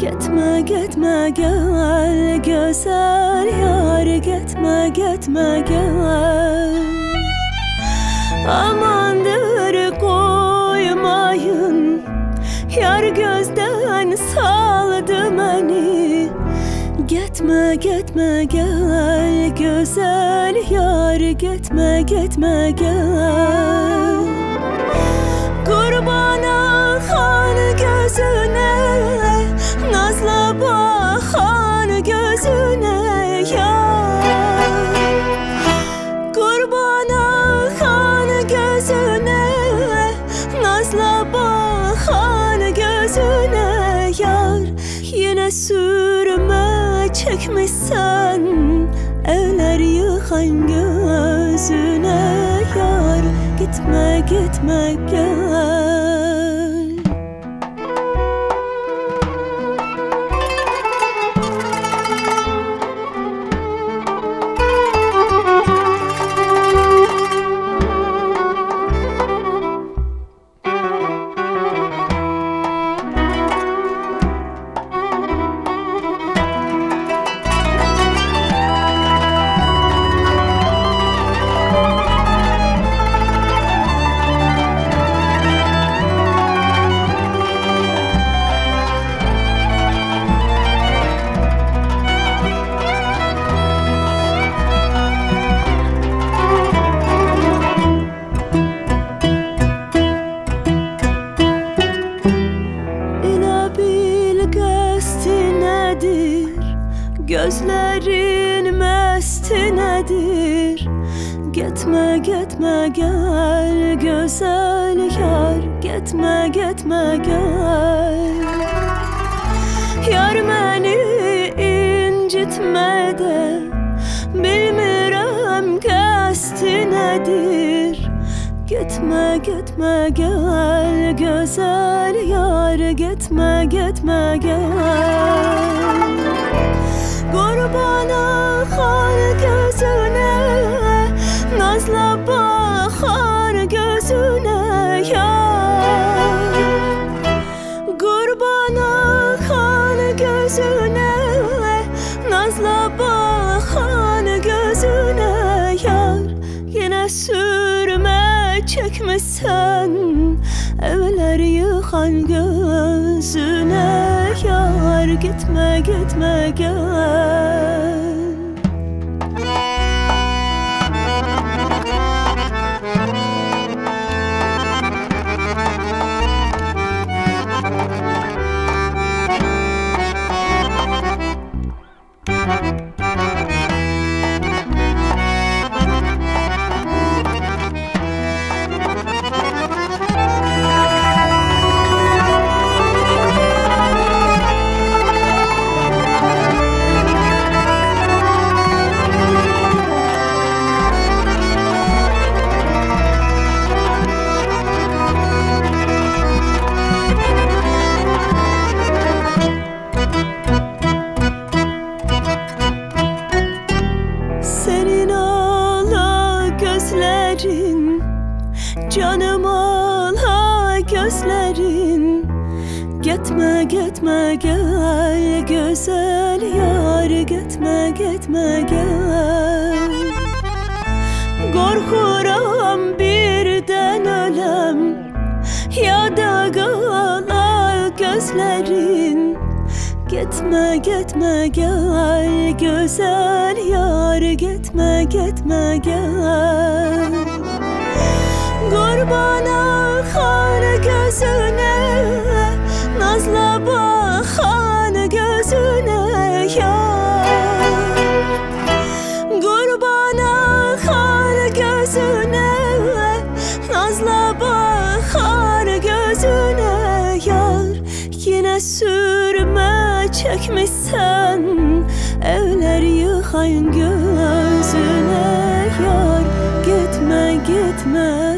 Gitme gitme gel. Güzel yar. Gitme gitme gel. Amandır koymayın. Yar gözden saldı beni Gitme gitme gel. Güzel yar. Gitme gitme gel. Sürme çekmişsen Evler yıkan gözüne yar. Gitme gitme gel nədir Gözlərin məsti nədir Getmə, getmə, gəl Gözəl yar. Getmə, getmə, gəl Yar məni incitmədə Bilmirəm qəsti nədir Gitme gitme gel. Güzel yar Gitme gitme gel çəkməsən Əvələr yıxan gözünə Yar getmə, getmə, gəl Gitme gitme gel. Güzel yar Gitme gitme gel. Korkuram birden ölem. Ya da kala gözlerin. Gitme gitme gel. Güzel yar Gitme gitme gel. Kurbana kar gözüne gözle bakan gözüne yar. Kurban akan gözüne nazla bakan gözüne yar. Yine sürme çekmişsen evler yıkayan gözüne yar. Gitme gitme.